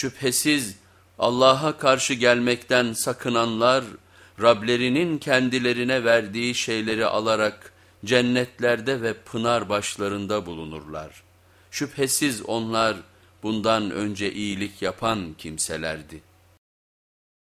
Şüphesiz Allah'a karşı gelmekten sakınanlar, Rablerinin kendilerine verdiği şeyleri alarak cennetlerde ve pınar başlarında bulunurlar. Şüphesiz onlar bundan önce iyilik yapan kimselerdi.